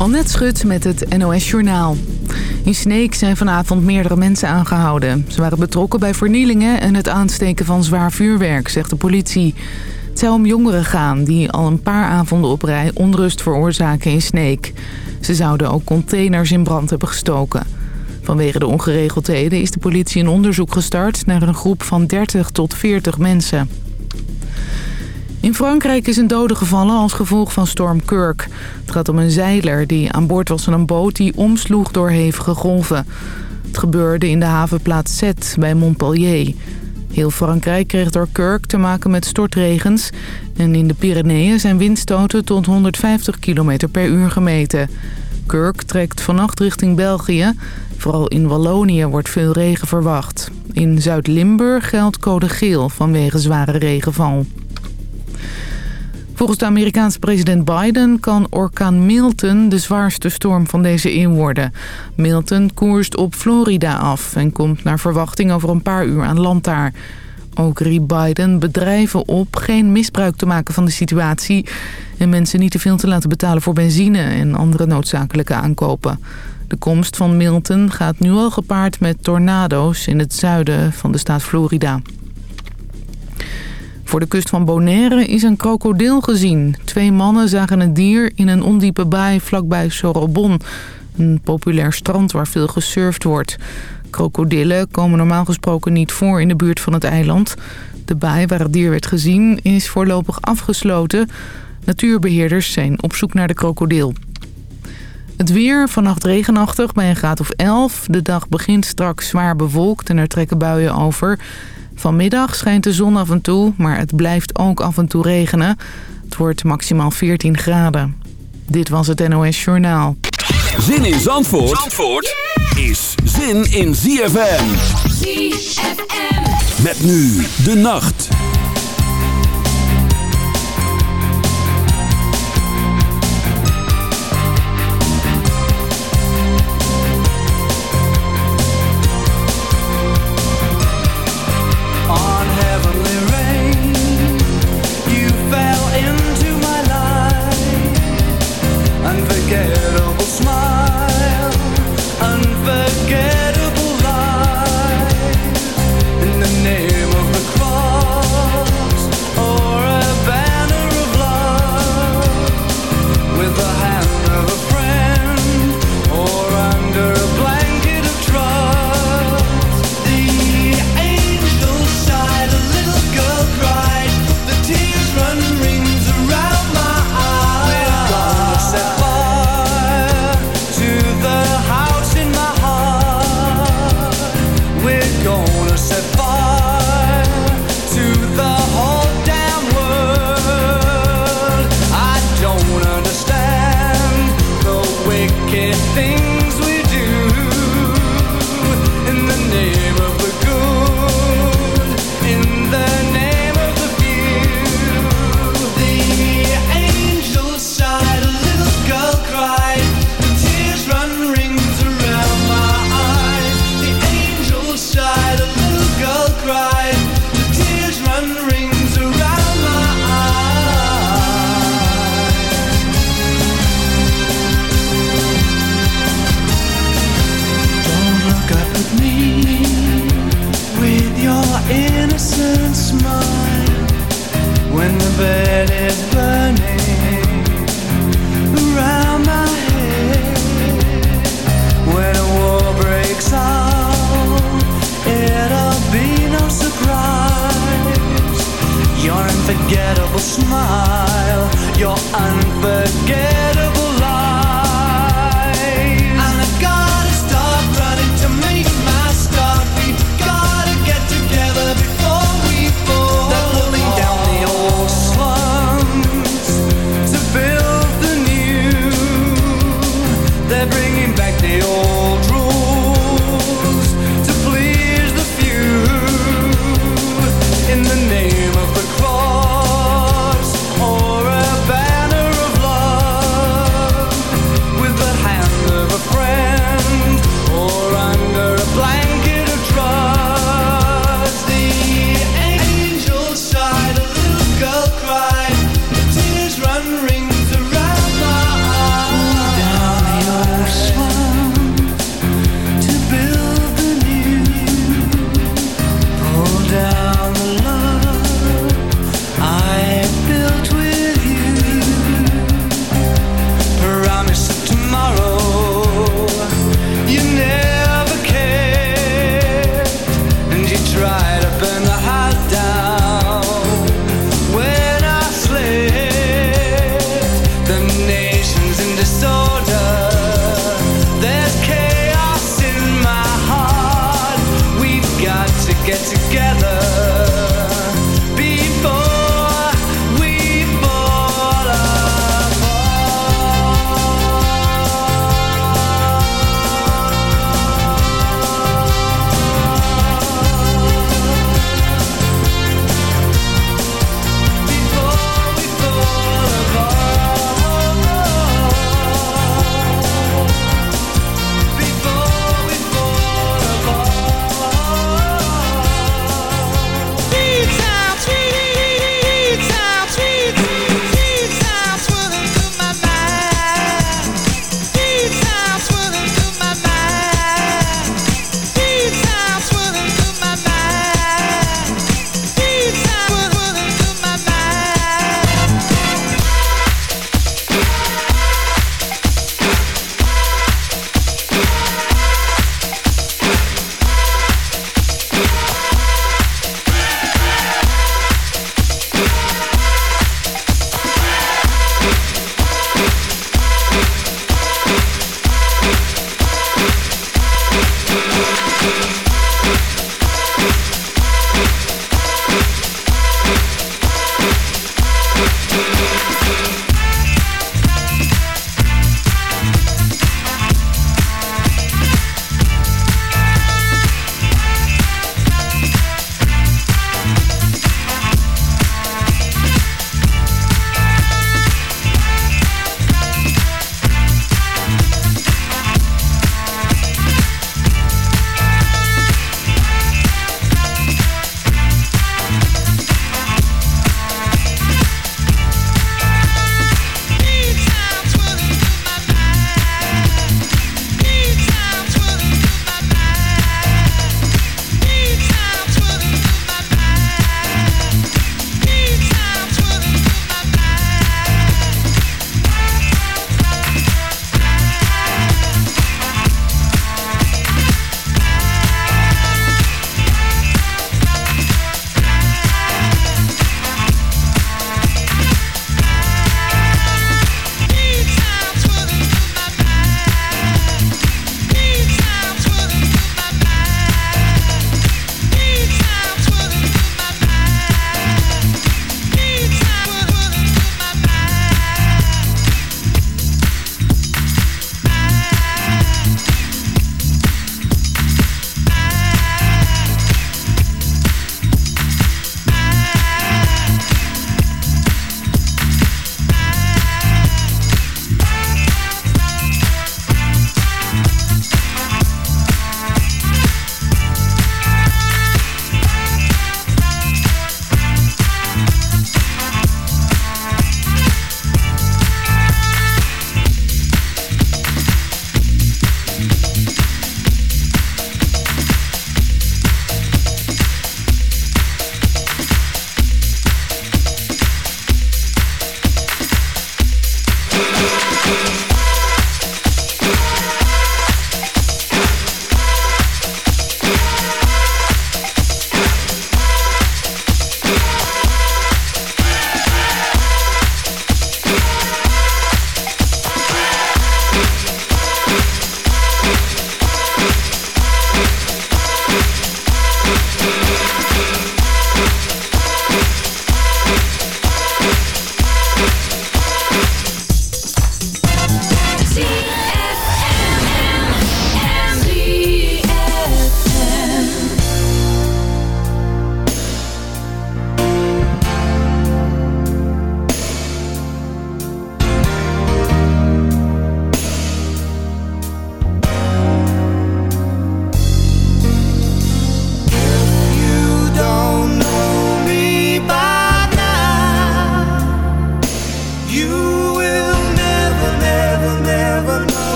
Annette Schut met het NOS Journaal. In Sneek zijn vanavond meerdere mensen aangehouden. Ze waren betrokken bij vernielingen en het aansteken van zwaar vuurwerk, zegt de politie. Het zou om jongeren gaan die al een paar avonden op rij onrust veroorzaken in Sneek. Ze zouden ook containers in brand hebben gestoken. Vanwege de ongeregeldheden is de politie een onderzoek gestart naar een groep van 30 tot 40 mensen. In Frankrijk is een dode gevallen als gevolg van storm Kirk. Het gaat om een zeiler die aan boord was van een boot die omsloeg door hevige golven. Het gebeurde in de havenplaats Sète bij Montpellier. Heel Frankrijk kreeg door Kirk te maken met stortregens... en in de Pyreneeën zijn windstoten tot 150 km per uur gemeten. Kirk trekt vannacht richting België. Vooral in Wallonië wordt veel regen verwacht. In Zuid-Limburg geldt code geel vanwege zware regenval. Volgens de Amerikaanse president Biden kan orkaan Milton de zwaarste storm van deze eeuw worden. Milton koerst op Florida af en komt naar verwachting over een paar uur aan land daar. Ook riep Biden bedrijven op geen misbruik te maken van de situatie... en mensen niet te veel te laten betalen voor benzine en andere noodzakelijke aankopen. De komst van Milton gaat nu al gepaard met tornado's in het zuiden van de staat Florida. Voor de kust van Bonaire is een krokodil gezien. Twee mannen zagen het dier in een ondiepe baai vlakbij Sorobon. Een populair strand waar veel gesurfd wordt. Krokodillen komen normaal gesproken niet voor in de buurt van het eiland. De baai waar het dier werd gezien is voorlopig afgesloten. Natuurbeheerders zijn op zoek naar de krokodil. Het weer, vannacht regenachtig bij een graad of 11. De dag begint straks zwaar bewolkt en er trekken buien over... Vanmiddag schijnt de zon af en toe, maar het blijft ook af en toe regenen. Het wordt maximaal 14 graden. Dit was het NOS Journaal. Zin in Zandvoort, Zandvoort is zin in ZFM. ZFM. Met nu de nacht. together.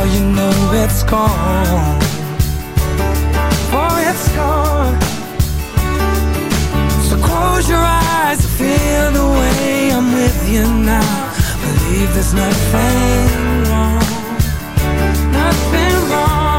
before you know it's gone. Before it's gone. So close your eyes, and feel the way I'm with you now. Believe there's nothing wrong, nothing wrong.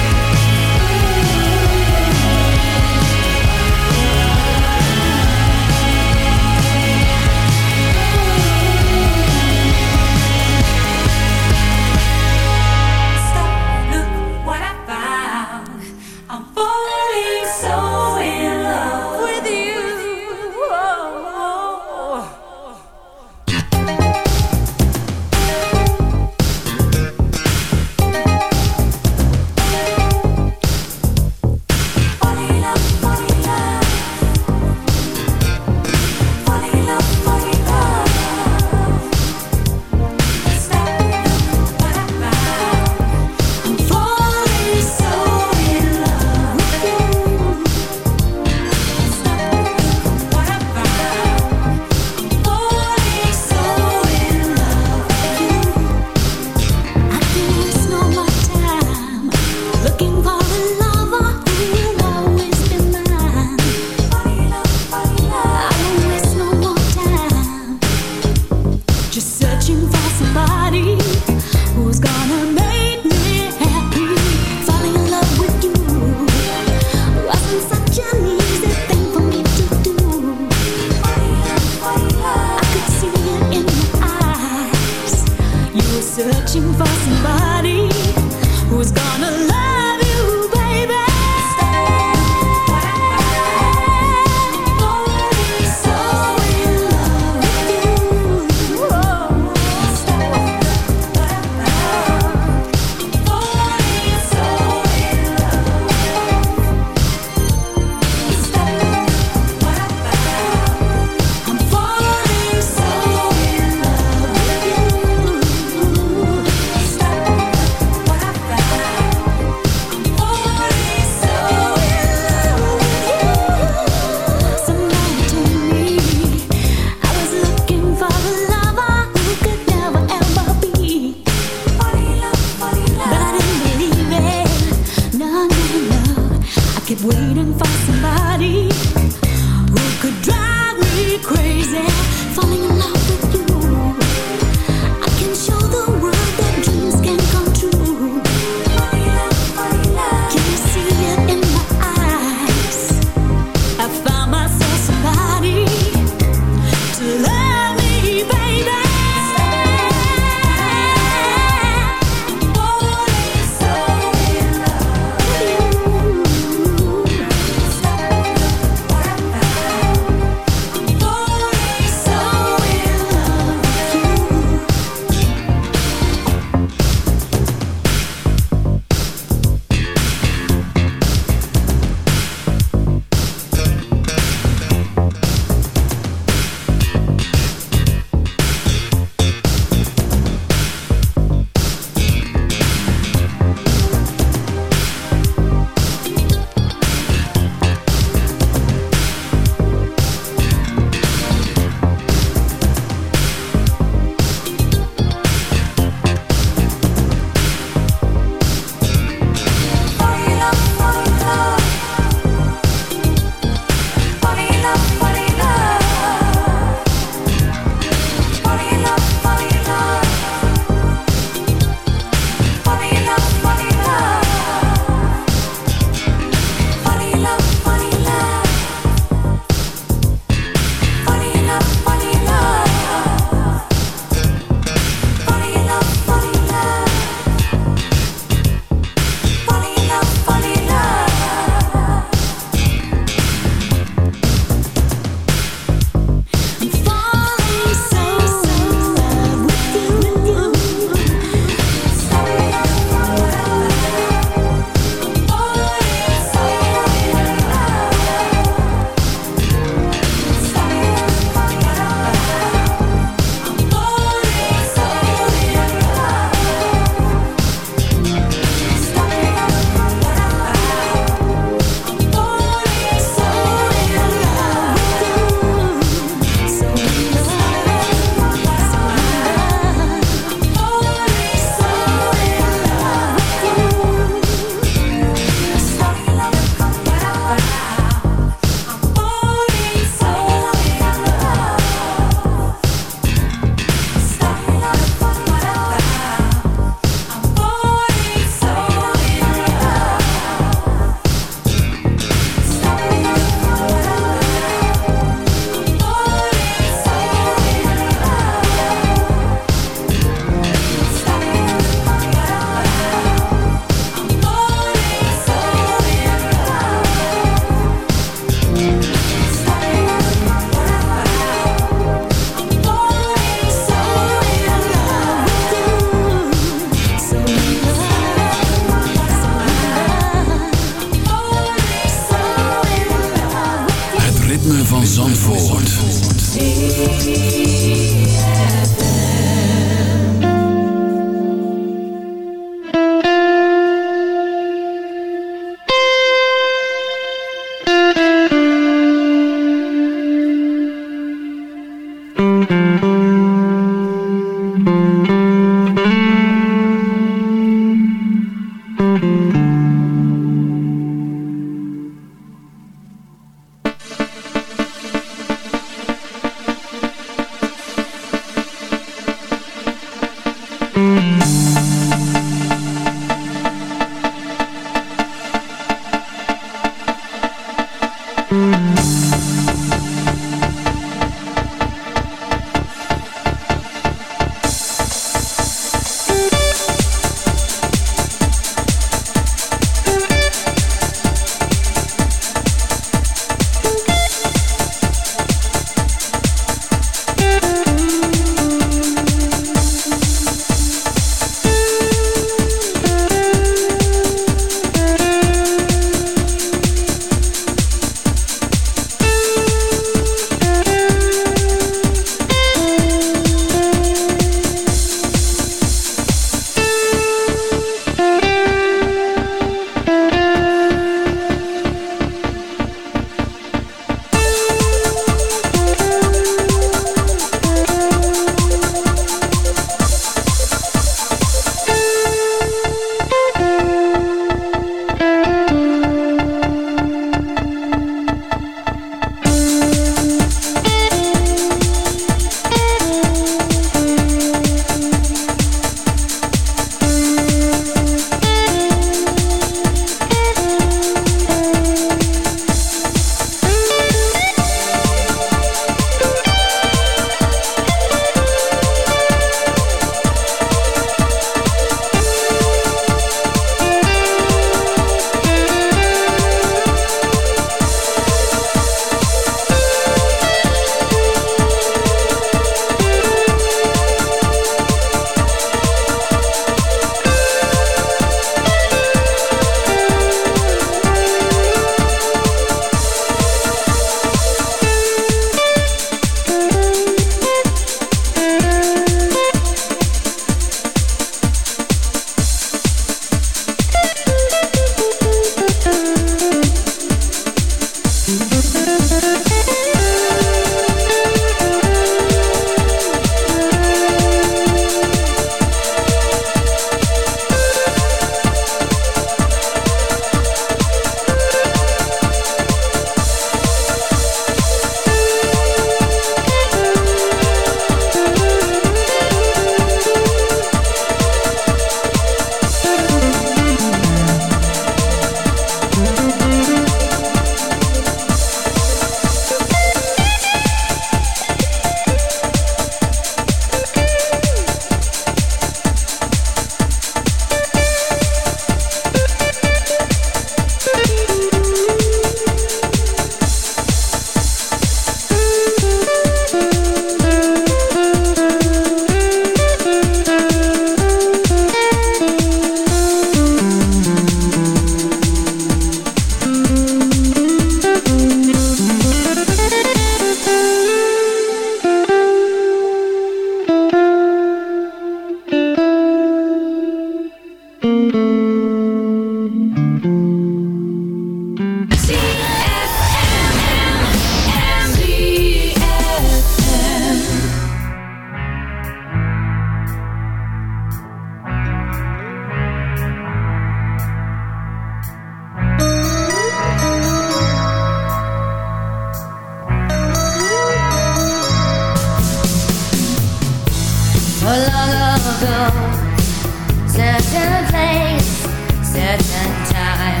Certain place, certain time.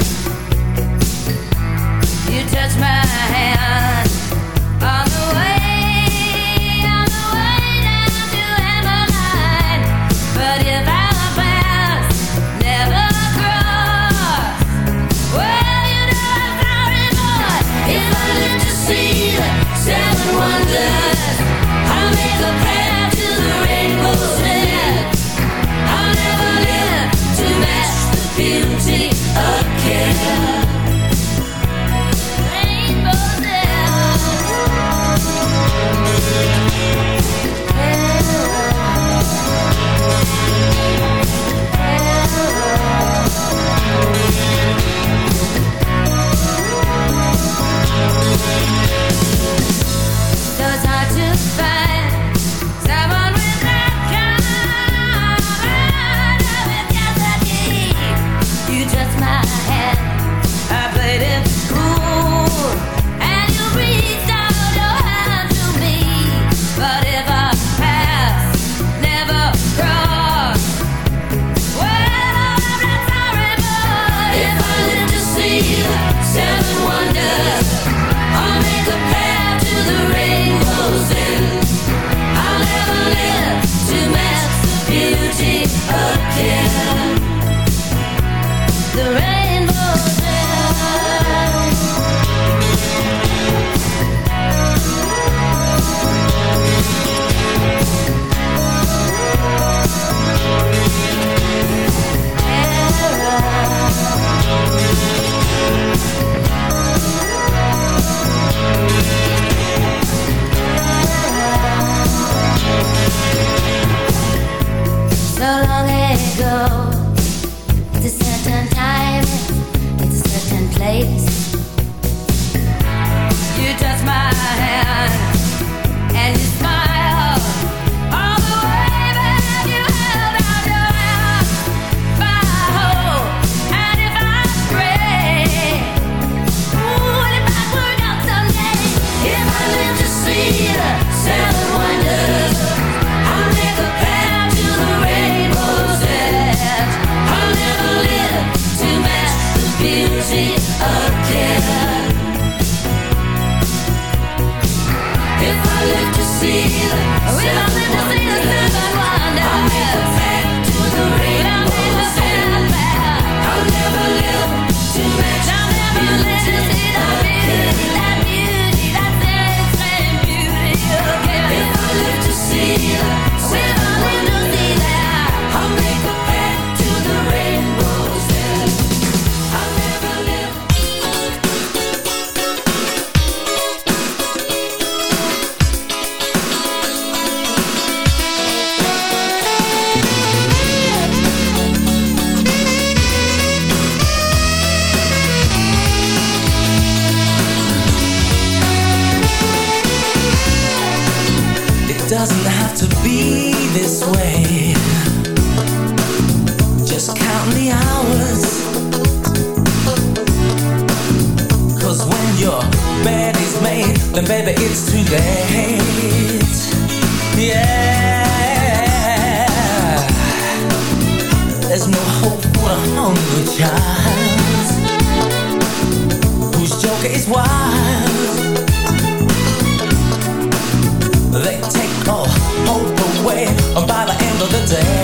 You touch my hand on the way, on the way down to. But if I see the seven wonders, I'll make a prayer it's too late. Yeah. There's no hope for a hungry child whose joker is wild. They take all hope away by the end of the day.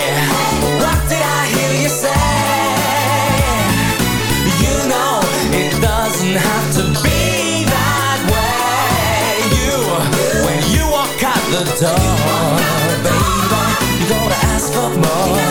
the door, baby, you gotta ask for more.